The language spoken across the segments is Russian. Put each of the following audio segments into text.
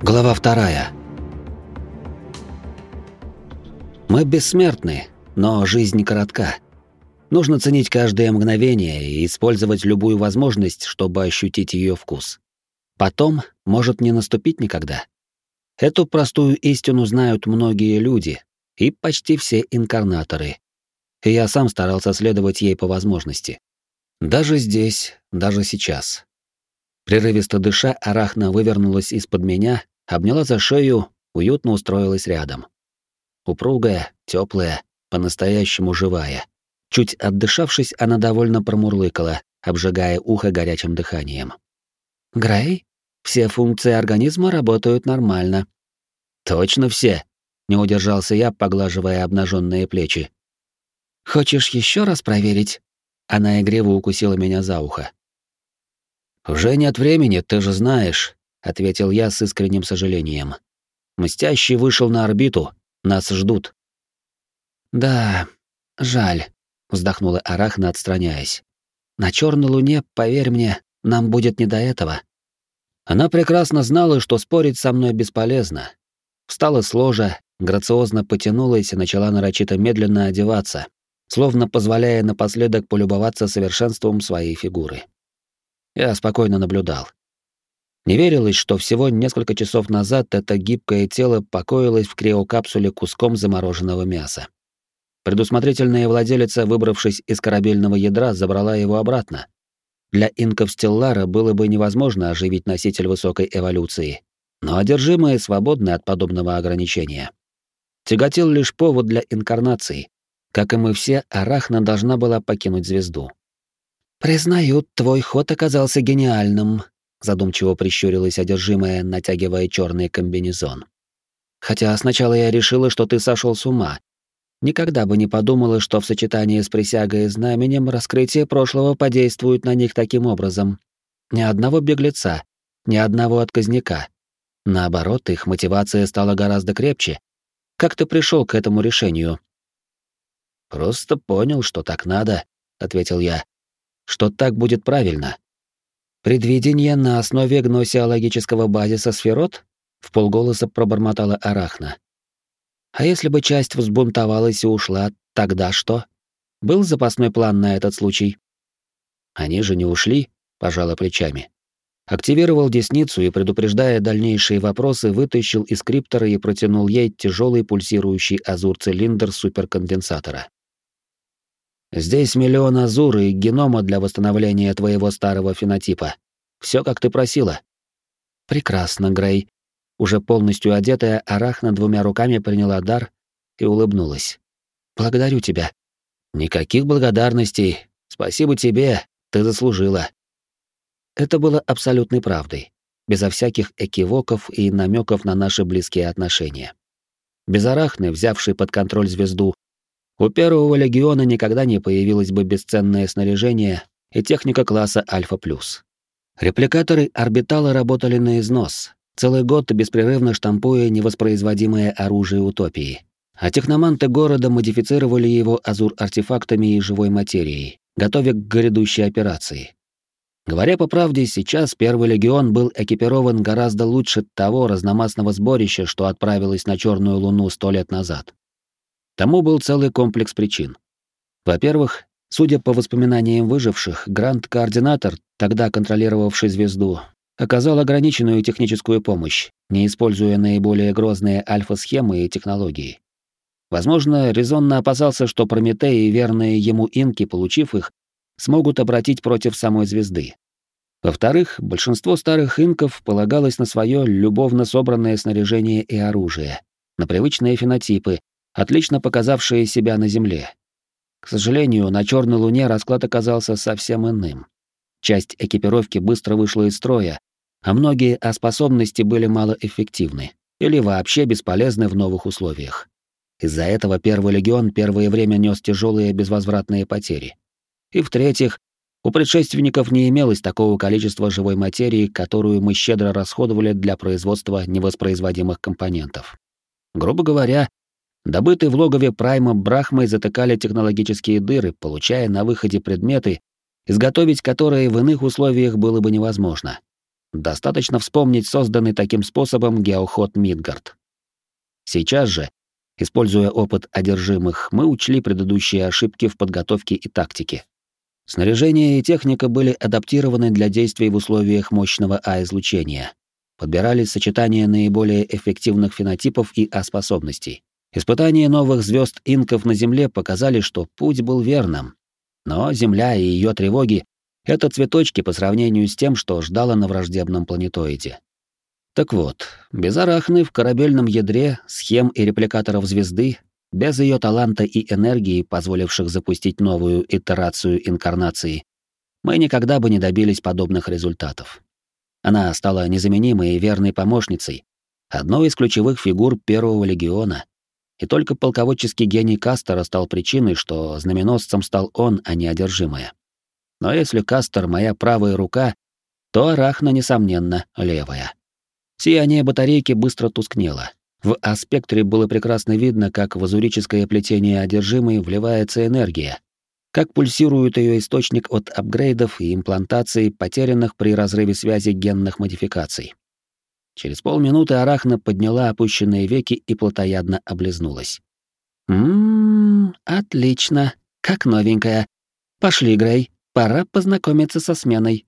Глава вторая. Мы бессмертны, но жизнь коротка. Нужно ценить каждое мгновение и использовать любую возможность, чтобы ощутить ее вкус. Потом может не наступить никогда. Эту простую истину знают многие люди и почти все инкарнаторы. И я сам старался следовать ей по возможности. Даже здесь, даже сейчас. Прерывисто дыша, Арахна вывернулась из-под меня, обняла за шею, уютно устроилась рядом. Упругая, теплая, по-настоящему живая. Чуть отдышавшись, она довольно промурлыкала, обжигая ухо горячим дыханием. «Грей, все функции организма работают нормально». «Точно все?» — не удержался я, поглаживая обнаженные плечи. «Хочешь еще раз проверить?» Она игриво укусила меня за ухо. «Уже нет времени, ты же знаешь», — ответил я с искренним сожалением. «Мстящий вышел на орбиту, нас ждут». «Да, жаль», — вздохнула Арахна, отстраняясь. «На черной луне, поверь мне, нам будет не до этого». Она прекрасно знала, что спорить со мной бесполезно. Встала с ложа, грациозно потянулась и начала нарочито медленно одеваться, словно позволяя напоследок полюбоваться совершенством своей фигуры. Я спокойно наблюдал. Не верилось, что всего несколько часов назад это гибкое тело покоилось в криокапсуле куском замороженного мяса. Предусмотрительная владелица, выбравшись из корабельного ядра, забрала его обратно. Для инков Стеллара было бы невозможно оживить носитель высокой эволюции, но одержимые свободны от подобного ограничения. Тяготел лишь повод для инкарнации. Как и мы все, Арахна должна была покинуть звезду. «Признаю, твой ход оказался гениальным», — задумчиво прищурилась одержимая, натягивая черный комбинезон. «Хотя сначала я решила, что ты сошел с ума. Никогда бы не подумала, что в сочетании с присягой и знаменем раскрытие прошлого подействует на них таким образом. Ни одного беглеца, ни одного отказника. Наоборот, их мотивация стала гораздо крепче. Как ты пришел к этому решению?» «Просто понял, что так надо», — ответил я, что так будет правильно. Предвидение на основе гносеологического базиса сферот? В полголоса пробормотала Арахна. А если бы часть взбунтовалась и ушла, тогда что? Был запасной план на этот случай? Они же не ушли, пожала плечами. Активировал десницу и, предупреждая дальнейшие вопросы, вытащил из криптора и протянул ей тяжелый пульсирующий азур-цилиндр суперконденсатора. Здесь миллион азур и генома для восстановления твоего старого фенотипа. Все, как ты просила. Прекрасно, Грей. Уже полностью одетая, Арахна двумя руками приняла дар и улыбнулась. Благодарю тебя. Никаких благодарностей. Спасибо тебе, ты заслужила. Это было абсолютной правдой, безо всяких экивоков и намеков на наши близкие отношения. Без Арахны, взявшей под контроль звезду, у первого легиона никогда не появилось бы бесценное снаряжение и техника класса Альфа+. Репликаторы орбитала работали на износ, целый год беспрерывно штампуя невоспроизводимое оружие утопии. А техноманты города модифицировали его азур-артефактами и живой материей, готовя к грядущей операции. Говоря по правде, сейчас Первый легион был экипирован гораздо лучше того разномастного сборища, что отправилось на Черную Луну сто лет назад. Тому был целый комплекс причин. Во-первых, судя по воспоминаниям выживших, гранд-координатор, тогда контролировавший звезду, оказал ограниченную техническую помощь, не используя наиболее грозные альфа-схемы и технологии. Возможно, резонно опасался, что Прометей и верные ему инки, получив их, смогут обратить против самой звезды. Во-вторых, большинство старых инков полагалось на свое любовно собранное снаряжение и оружие, на привычные фенотипы, отлично показавшие себя на Земле. К сожалению, на Черной Луне расклад оказался совсем иным. Часть экипировки быстро вышла из строя, а многие о способности были малоэффективны или вообще бесполезны в новых условиях. Из-за этого Первый легион первое время нес тяжелые безвозвратные потери. И в-третьих, у предшественников не имелось такого количества живой материи, которую мы щедро расходовали для производства невоспроизводимых компонентов. Грубо говоря, Добытые в логове Прайма Брахмой затыкали технологические дыры, получая на выходе предметы, изготовить которые в иных условиях было бы невозможно. Достаточно вспомнить созданный таким способом геоход Мидгард. Сейчас же, используя опыт одержимых, мы учли предыдущие ошибки в подготовке и тактике. Снаряжение и техника были адаптированы для действий в условиях мощного А-излучения. Подбирались сочетания наиболее эффективных фенотипов и А-способностей. Испытания новых звезд инков на Земле показали, что путь был верным. Но Земля и ее тревоги — это цветочки по сравнению с тем, что ждало на враждебном планетоиде. Так вот, без арахны в корабельном ядре, схем и репликаторов звезды, без ее таланта и энергии, позволивших запустить новую итерацию инкарнации, мы никогда бы не добились подобных результатов. Она стала незаменимой и верной помощницей, одной из ключевых фигур Первого легиона, и только полководческий гений Кастера стал причиной, что знаменосцем стал он, а не одержимая. Но если Кастер — моя правая рука, то Арахна, несомненно, левая. Сияние батарейки быстро тускнело. В аспектре было прекрасно видно, как в азурическое плетение одержимой вливается энергия, как пульсирует ее источник от апгрейдов и имплантаций, потерянных при разрыве связи генных модификаций. Через полминуты Арахна подняла опущенные веки и плотоядно облизнулась. «Ммм, отлично, как новенькая. Пошли, Грей, пора познакомиться со сменой».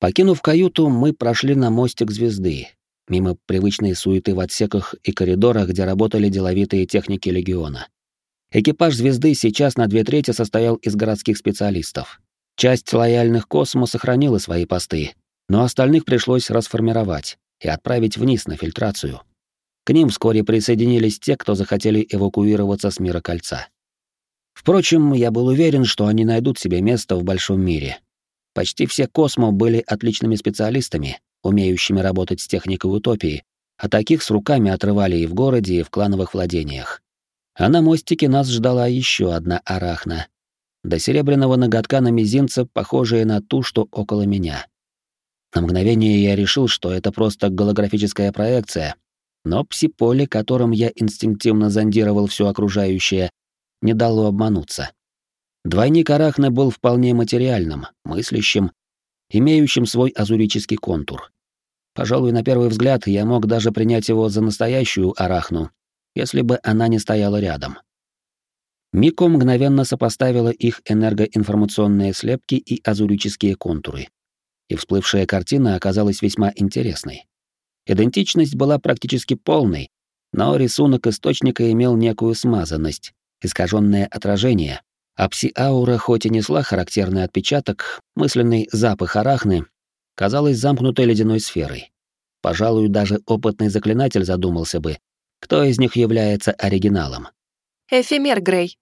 Покинув каюту, мы прошли на мостик звезды, мимо привычной суеты в отсеках и коридорах, где работали деловитые техники Легиона. Экипаж звезды сейчас на две трети состоял из городских специалистов. Часть лояльных космо сохранила свои посты, но остальных пришлось расформировать и отправить вниз на фильтрацию. К ним вскоре присоединились те, кто захотели эвакуироваться с мира кольца. Впрочем, я был уверен, что они найдут себе место в большом мире. Почти все космо были отличными специалистами, умеющими работать с техникой утопии, а таких с руками отрывали и в городе, и в клановых владениях. А на мостике нас ждала еще одна арахна. До серебряного ноготка на мизинце, похожая на ту, что около меня. На мгновение я решил, что это просто голографическая проекция, но псиполе, которым я инстинктивно зондировал все окружающее, не дало обмануться. Двойник Арахны был вполне материальным, мыслящим, имеющим свой азурический контур. Пожалуй, на первый взгляд я мог даже принять его за настоящую Арахну, если бы она не стояла рядом. Мико мгновенно сопоставила их энергоинформационные слепки и азурические контуры и всплывшая картина оказалась весьма интересной. Идентичность была практически полной, но рисунок источника имел некую смазанность, искаженное отражение, а пси-аура хоть и несла характерный отпечаток, мысленный запах арахны, казалась замкнутой ледяной сферой. Пожалуй, даже опытный заклинатель задумался бы, кто из них является оригиналом. Эфемер Грей.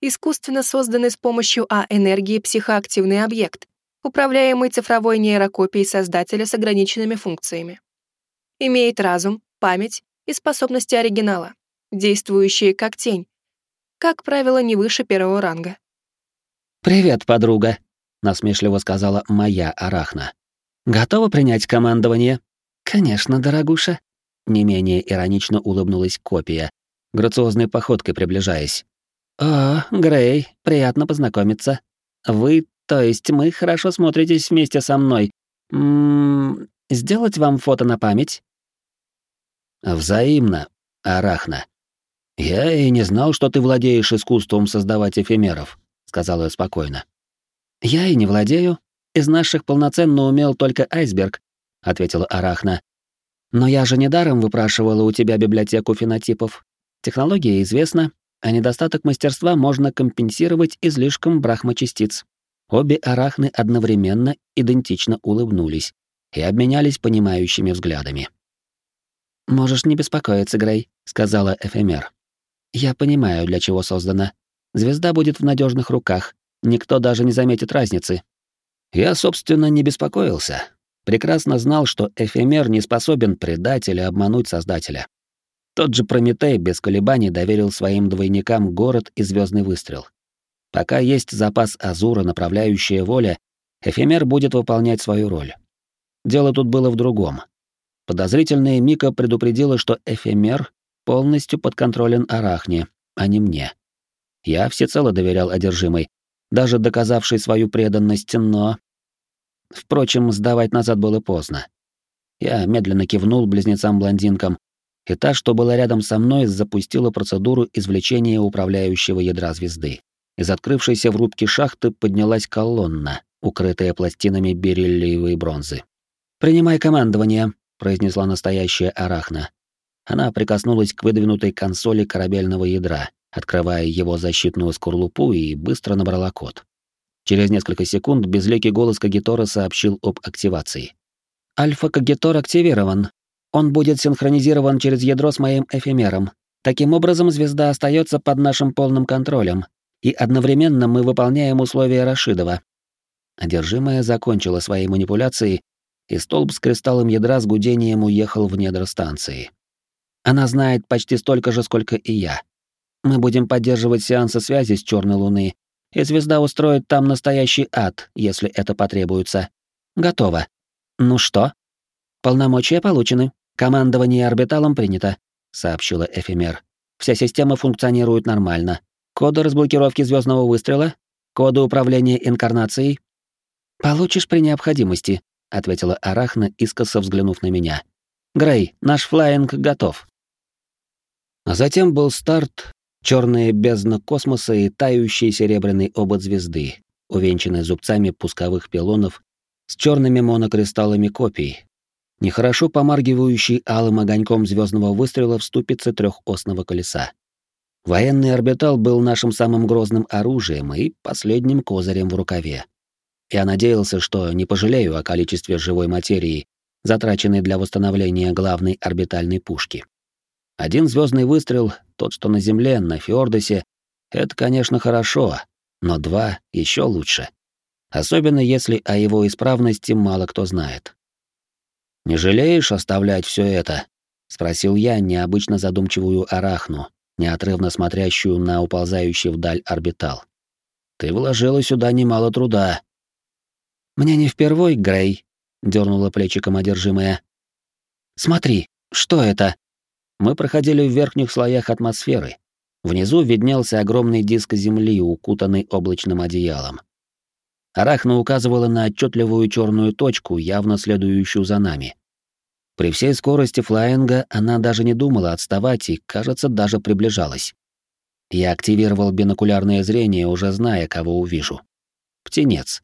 Искусственно созданный с помощью А-энергии психоактивный объект, управляемый цифровой нейрокопией создателя с ограниченными функциями. Имеет разум, память и способности оригинала, действующие как тень, как правило, не выше первого ранга. «Привет, подруга», — насмешливо сказала моя Арахна. «Готова принять командование?» «Конечно, дорогуша», — не менее иронично улыбнулась копия, грациозной походкой приближаясь. «О, Грей, приятно познакомиться. Вы то есть мы хорошо смотритесь вместе со мной. Ммм, сделать вам фото на память? Взаимно, Арахна. Я и не знал, что ты владеешь искусством создавать эфемеров, сказала я спокойно. Я и не владею. Из наших полноценно умел только айсберг, ответила Арахна. Но я же недаром выпрашивала у тебя библиотеку фенотипов. Технология известна, а недостаток мастерства можно компенсировать излишком брахмачастиц. Обе арахны одновременно идентично улыбнулись и обменялись понимающими взглядами. «Можешь не беспокоиться, Грей», — сказала Эфемер. «Я понимаю, для чего создана. Звезда будет в надежных руках, никто даже не заметит разницы». Я, собственно, не беспокоился. Прекрасно знал, что Эфемер не способен предать или обмануть Создателя. Тот же Прометей без колебаний доверил своим двойникам город и звездный выстрел. Пока есть запас Азура, направляющая воля, эфемер будет выполнять свою роль. Дело тут было в другом. Подозрительная Мика предупредила, что эфемер полностью подконтролен Арахне, а не мне. Я всецело доверял одержимой, даже доказавшей свою преданность, но... Впрочем, сдавать назад было поздно. Я медленно кивнул близнецам-блондинкам, и та, что была рядом со мной, запустила процедуру извлечения управляющего ядра звезды. Из открывшейся в рубке шахты поднялась колонна, укрытая пластинами бериллиевой бронзы. «Принимай командование», — произнесла настоящая Арахна. Она прикоснулась к выдвинутой консоли корабельного ядра, открывая его защитную скорлупу и быстро набрала код. Через несколько секунд безликий голос Кагитора сообщил об активации. «Альфа-Кагитор активирован. Он будет синхронизирован через ядро с моим эфемером. Таким образом, звезда остается под нашим полным контролем, и одновременно мы выполняем условия Рашидова». Одержимая закончила свои манипуляции, и столб с кристаллом ядра с гудением уехал в недра станции. Она знает почти столько же, сколько и я. Мы будем поддерживать сеансы связи с Черной Луны, и звезда устроит там настоящий ад, если это потребуется. Готово. «Ну что?» «Полномочия получены. Командование орбиталом принято», — сообщила Эфемер. «Вся система функционирует нормально. Коды разблокировки звездного выстрела? Коды управления инкарнацией?» «Получишь при необходимости», — ответила Арахна, искоса взглянув на меня. «Грей, наш флайинг готов». А затем был старт, черная бездна космоса и тающий серебряный обод звезды, увенчанный зубцами пусковых пилонов с черными монокристаллами копий, нехорошо помаргивающий алым огоньком звездного выстрела в ступице трехосного колеса. Военный орбитал был нашим самым грозным оружием и последним козырем в рукаве. Я надеялся, что не пожалею о количестве живой материи, затраченной для восстановления главной орбитальной пушки. Один звездный выстрел, тот, что на Земле, на Фьордосе, это, конечно, хорошо, но два еще лучше особенно если о его исправности мало кто знает. «Не жалеешь оставлять все это?» — спросил я необычно задумчивую арахну, неотрывно смотрящую на уползающий вдаль орбитал. «Ты вложила сюда немало труда». «Мне не впервой, Грей», — дернула плечиком одержимая. «Смотри, что это?» Мы проходили в верхних слоях атмосферы. Внизу виднелся огромный диск Земли, укутанный облачным одеялом. Арахна указывала на отчетливую черную точку, явно следующую за нами. При всей скорости флайинга она даже не думала отставать и, кажется, даже приближалась. Я активировал бинокулярное зрение, уже зная, кого увижу. Птенец.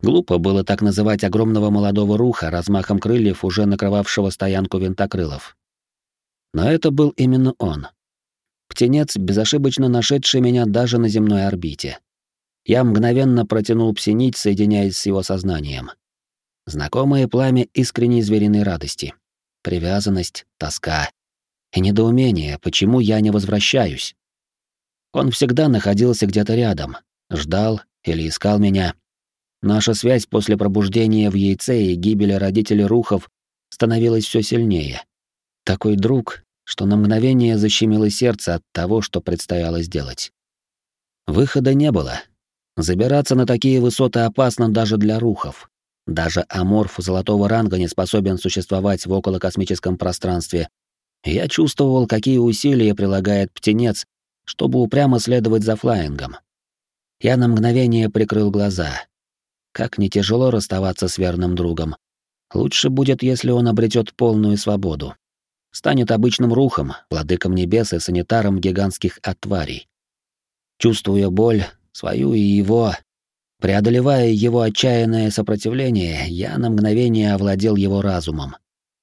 Глупо было так называть огромного молодого руха размахом крыльев, уже накрывавшего стоянку винтокрылов. Но это был именно он. Птенец, безошибочно нашедший меня даже на земной орбите. Я мгновенно протянул псинить, соединяясь с его сознанием. Знакомое пламя искренней звериной радости. Привязанность, тоска и недоумение, почему я не возвращаюсь. Он всегда находился где-то рядом, ждал или искал меня. Наша связь после пробуждения в яйце и гибели родителей Рухов становилась все сильнее. Такой друг, что на мгновение защемило сердце от того, что предстояло сделать. Выхода не было, Забираться на такие высоты опасно даже для рухов. Даже аморф золотого ранга не способен существовать в околокосмическом пространстве. Я чувствовал, какие усилия прилагает птенец, чтобы упрямо следовать за флаингом. Я на мгновение прикрыл глаза. Как не тяжело расставаться с верным другом. Лучше будет, если он обретет полную свободу. Станет обычным рухом, владыком небес и санитаром гигантских отварей. Чувствуя боль, свою и его. Преодолевая его отчаянное сопротивление, я на мгновение овладел его разумом.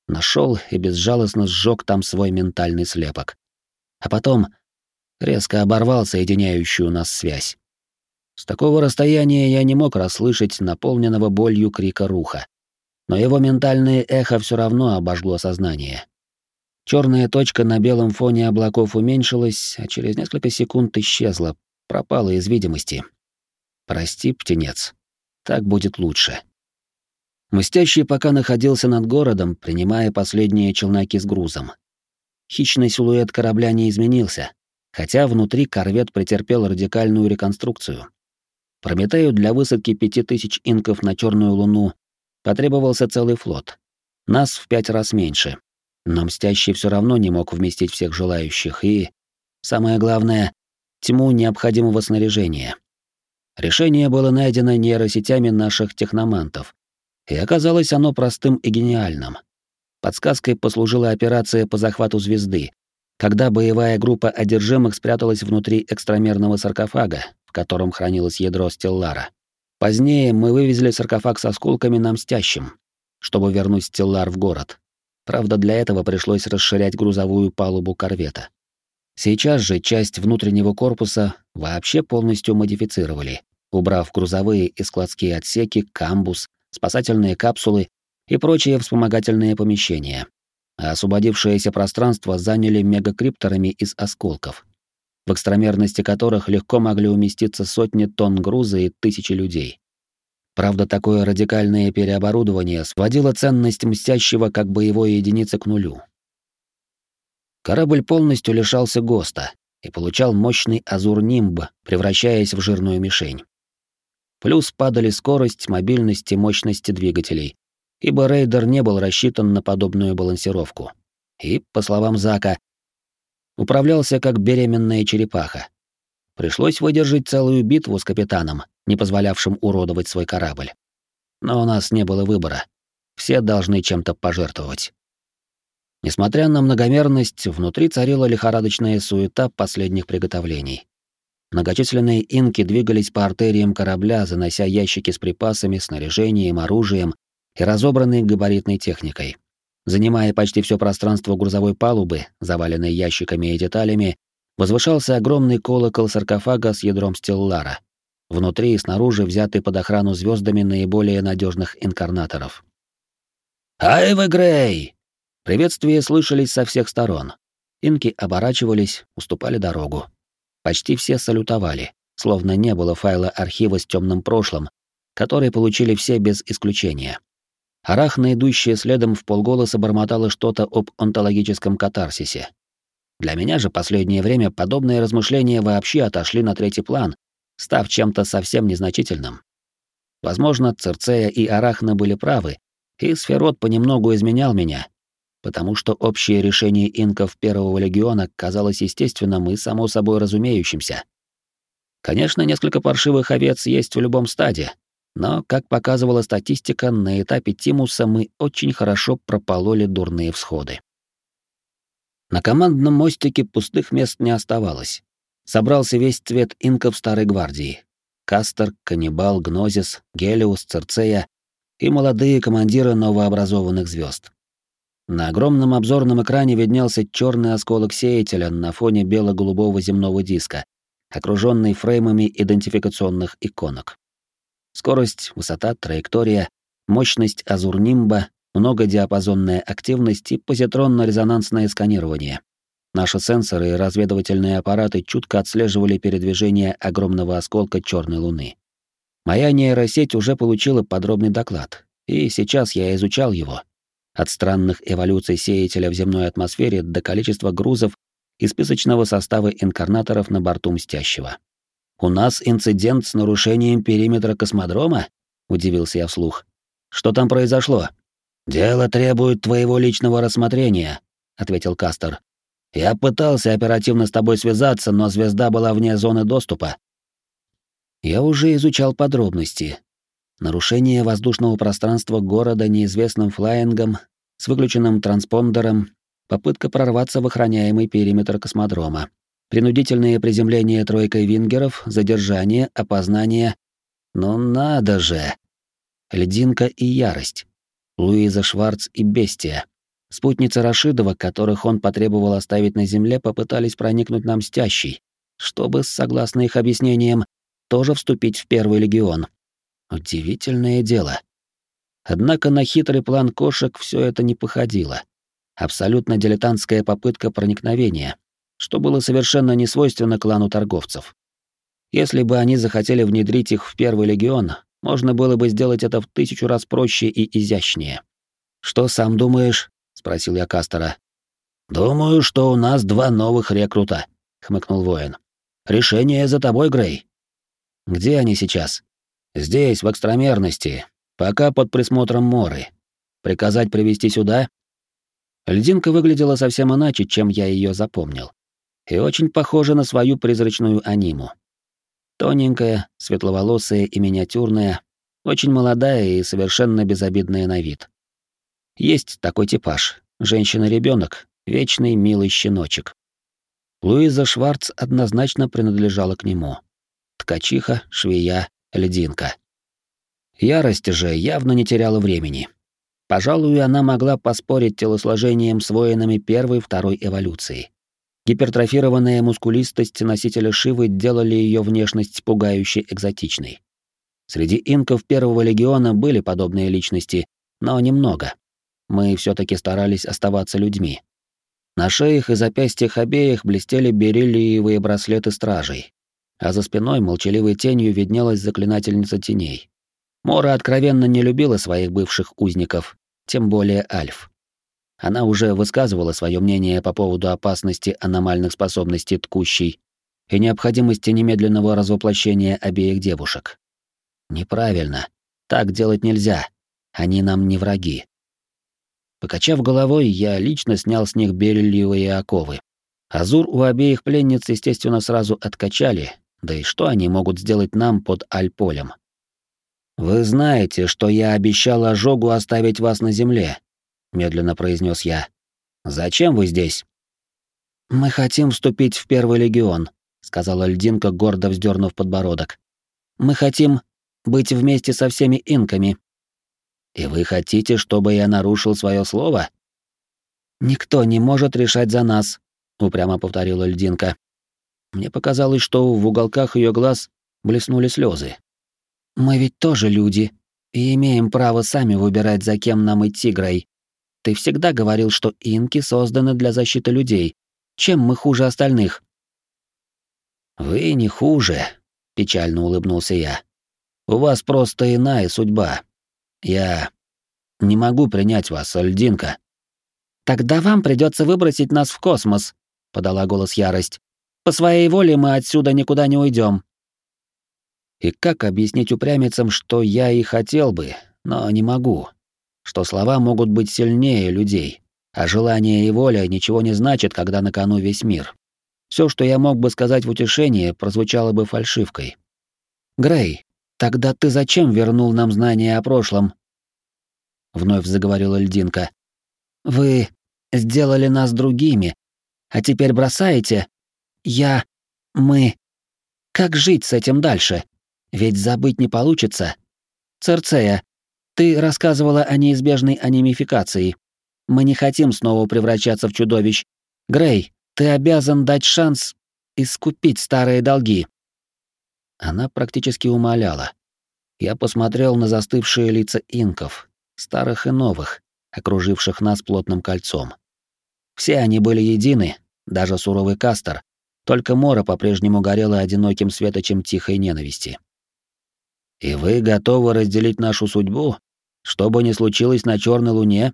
Нашел и безжалостно сжег там свой ментальный слепок. А потом резко оборвал соединяющую нас связь. С такого расстояния я не мог расслышать наполненного болью крика руха. Но его ментальное эхо все равно обожгло сознание. Черная точка на белом фоне облаков уменьшилась, а через несколько секунд исчезла, пропала из видимости. Прости, птенец. Так будет лучше. Мстящий пока находился над городом, принимая последние челноки с грузом. Хищный силуэт корабля не изменился, хотя внутри корвет претерпел радикальную реконструкцию. Прометею для высадки пяти тысяч инков на Черную Луну потребовался целый флот. Нас в пять раз меньше. Но Мстящий все равно не мог вместить всех желающих и, самое главное, тьму необходимого снаряжения. Решение было найдено нейросетями наших техномантов, и оказалось оно простым и гениальным. Подсказкой послужила операция по захвату звезды, когда боевая группа одержимых спряталась внутри экстрамерного саркофага, в котором хранилось ядро Стеллара. Позднее мы вывезли саркофаг с осколками на мстящим, чтобы вернуть Стеллар в город. Правда, для этого пришлось расширять грузовую палубу корвета. Сейчас же часть внутреннего корпуса вообще полностью модифицировали, убрав грузовые и складские отсеки, камбус, спасательные капсулы и прочие вспомогательные помещения. А освободившееся пространство заняли мегакрипторами из осколков, в экстрамерности которых легко могли уместиться сотни тонн груза и тысячи людей. Правда, такое радикальное переоборудование сводило ценность мстящего как боевой единицы к нулю. Корабль полностью лишался ГОСТа и получал мощный азур-нимб, превращаясь в жирную мишень. Плюс падали скорость, мобильность и мощность двигателей, ибо рейдер не был рассчитан на подобную балансировку. И, по словам Зака, управлялся как беременная черепаха. Пришлось выдержать целую битву с капитаном, не позволявшим уродовать свой корабль. Но у нас не было выбора. Все должны чем-то пожертвовать. Несмотря на многомерность, внутри царила лихорадочная суета последних приготовлений. Многочисленные инки двигались по артериям корабля, занося ящики с припасами, снаряжением, оружием и разобранной габаритной техникой. Занимая почти все пространство грузовой палубы, заваленной ящиками и деталями, возвышался огромный колокол саркофага с ядром стеллара. Внутри и снаружи взятый под охрану звездами наиболее надежных инкарнаторов. «Айва Грей!» Приветствия слышались со всех сторон. Инки оборачивались, уступали дорогу. Почти все салютовали, словно не было файла архива с темным прошлым, который получили все без исключения. Арахна, идущая следом в полголоса, бормотала что-то об онтологическом катарсисе. Для меня же последнее время подобные размышления вообще отошли на третий план, став чем-то совсем незначительным. Возможно, Церцея и Арахна были правы, и Сферот понемногу изменял меня, потому что общее решение инков Первого Легиона казалось естественным и само собой разумеющимся. Конечно, несколько паршивых овец есть в любом стаде, но, как показывала статистика, на этапе Тимуса мы очень хорошо пропололи дурные всходы. На командном мостике пустых мест не оставалось. Собрался весь цвет инков Старой Гвардии. Кастер, Каннибал, Гнозис, Гелиус, Церцея и молодые командиры новообразованных звезд. На огромном обзорном экране виднелся черный осколок сеятеля на фоне бело-голубого земного диска, окруженный фреймами идентификационных иконок. Скорость, высота, траектория, мощность азурнимба, многодиапазонная активность и позитронно-резонансное сканирование. Наши сенсоры и разведывательные аппараты чутко отслеживали передвижение огромного осколка черной луны. Моя нейросеть уже получила подробный доклад, и сейчас я изучал его. От странных эволюций сеятеля в земной атмосфере до количества грузов и списочного состава инкарнаторов на борту Мстящего. «У нас инцидент с нарушением периметра космодрома?» — удивился я вслух. «Что там произошло?» «Дело требует твоего личного рассмотрения», — ответил Кастер. «Я пытался оперативно с тобой связаться, но звезда была вне зоны доступа». Я уже изучал подробности. Нарушение воздушного пространства города неизвестным флайингом с выключенным транспондером, попытка прорваться в охраняемый периметр космодрома, принудительное приземление тройкой вингеров, задержание, опознание. Ну надо же! Лединка и ярость. Луиза Шварц и Бестия. Спутницы Рашидова, которых он потребовал оставить на земле, попытались проникнуть на Мстящий, чтобы, согласно их объяснениям, тоже вступить в Первый Легион. Удивительное дело. Однако на хитрый план кошек все это не походило. Абсолютно дилетантская попытка проникновения, что было совершенно не свойственно клану торговцев. Если бы они захотели внедрить их в Первый легион, можно было бы сделать это в тысячу раз проще и изящнее. «Что сам думаешь?» — спросил я Кастера. «Думаю, что у нас два новых рекрута», — хмыкнул воин. «Решение за тобой, Грей». «Где они сейчас?» «Здесь, в экстрамерности, пока под присмотром Моры. Приказать привести сюда?» Льдинка выглядела совсем иначе, чем я ее запомнил и очень похожа на свою призрачную аниму. Тоненькая, светловолосая и миниатюрная, очень молодая и совершенно безобидная на вид. Есть такой типаж. Женщина-ребенок, вечный милый щеночек. Луиза Шварц однозначно принадлежала к нему. Ткачиха, швея, льдинка. Ярость же явно не теряла времени. Пожалуй, она могла поспорить телосложением с воинами первой второй эволюции. Гипертрофированная мускулистость носителя Шивы делали ее внешность пугающе экзотичной. Среди инков первого легиона были подобные личности, но немного. Мы все таки старались оставаться людьми. На шеях и запястьях обеих блестели бериллиевые браслеты стражей, а за спиной молчаливой тенью виднелась заклинательница теней. Мора откровенно не любила своих бывших узников, тем более Альф. Она уже высказывала свое мнение по поводу опасности аномальных способностей ткущей и необходимости немедленного развоплощения обеих девушек. Неправильно. Так делать нельзя. Они нам не враги. Покачав головой, я лично снял с них бериллиевые оковы. Азур у обеих пленниц, естественно, сразу откачали, да и что они могут сделать нам под Альполем? «Вы знаете, что я обещал ожогу оставить вас на земле», — медленно произнес я. «Зачем вы здесь?» «Мы хотим вступить в Первый легион», — сказала льдинка, гордо вздернув подбородок. «Мы хотим быть вместе со всеми инками». «И вы хотите, чтобы я нарушил свое слово?» «Никто не может решать за нас», — упрямо повторила льдинка. Мне показалось, что в уголках ее глаз блеснули слезы. Мы ведь тоже люди и имеем право сами выбирать, за кем нам идти, Грей. Ты всегда говорил, что инки созданы для защиты людей. Чем мы хуже остальных? Вы не хуже, печально улыбнулся я. У вас просто иная судьба. Я не могу принять вас, льдинка. Тогда вам придется выбросить нас в космос, подала голос ярость. По своей воле мы отсюда никуда не уйдем. И как объяснить упрямицам, что я и хотел бы, но не могу? Что слова могут быть сильнее людей, а желание и воля ничего не значит, когда на кону весь мир. Все, что я мог бы сказать в утешение, прозвучало бы фальшивкой. «Грей, тогда ты зачем вернул нам знания о прошлом?» Вновь заговорила льдинка. «Вы сделали нас другими, а теперь бросаете? Я... мы... Как жить с этим дальше?» Ведь забыть не получится. Церцея, ты рассказывала о неизбежной анимификации. Мы не хотим снова превращаться в чудовищ. Грей, ты обязан дать шанс искупить старые долги. Она практически умоляла. Я посмотрел на застывшие лица инков, старых и новых, окруживших нас плотным кольцом. Все они были едины, даже суровый Кастер, только Мора по-прежнему горела одиноким светочем тихой ненависти. И вы готовы разделить нашу судьбу, что бы ни случилось на Черной Луне?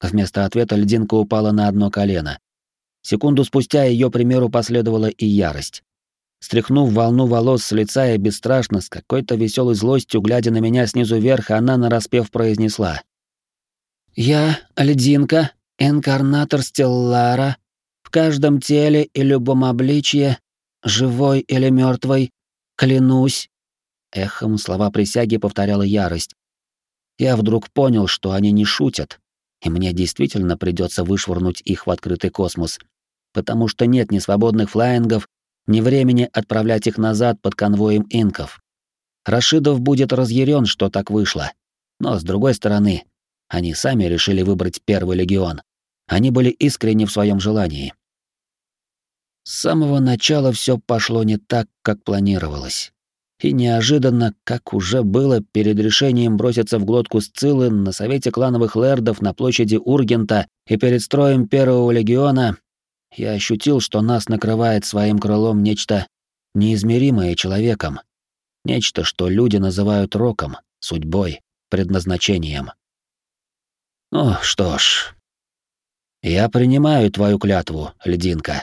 Вместо ответа льдинка упала на одно колено. Секунду спустя ее примеру последовала и ярость. Стряхнув волну волос с лица и бесстрашно, с какой-то веселой злостью, глядя на меня снизу вверх, она нараспев произнесла. «Я, льдинка, инкарнатор Стеллара, каждом теле и любом обличье, живой или мертвой, клянусь, Эхом слова присяги повторяла ярость. Я вдруг понял, что они не шутят, и мне действительно придется вышвырнуть их в открытый космос, потому что нет ни свободных флаингов, ни времени отправлять их назад под конвоем инков. Рашидов будет разъярен, что так вышло. Но, с другой стороны, они сами решили выбрать первый легион. Они были искренни в своем желании. С самого начала все пошло не так, как планировалось. И неожиданно, как уже было перед решением броситься в глотку Сциллы на совете клановых лэрдов на площади Ургента и перед строем Первого легиона, я ощутил, что нас накрывает своим крылом нечто неизмеримое человеком. Нечто, что люди называют роком, судьбой, предназначением. Ну что ж, я принимаю твою клятву, льдинка.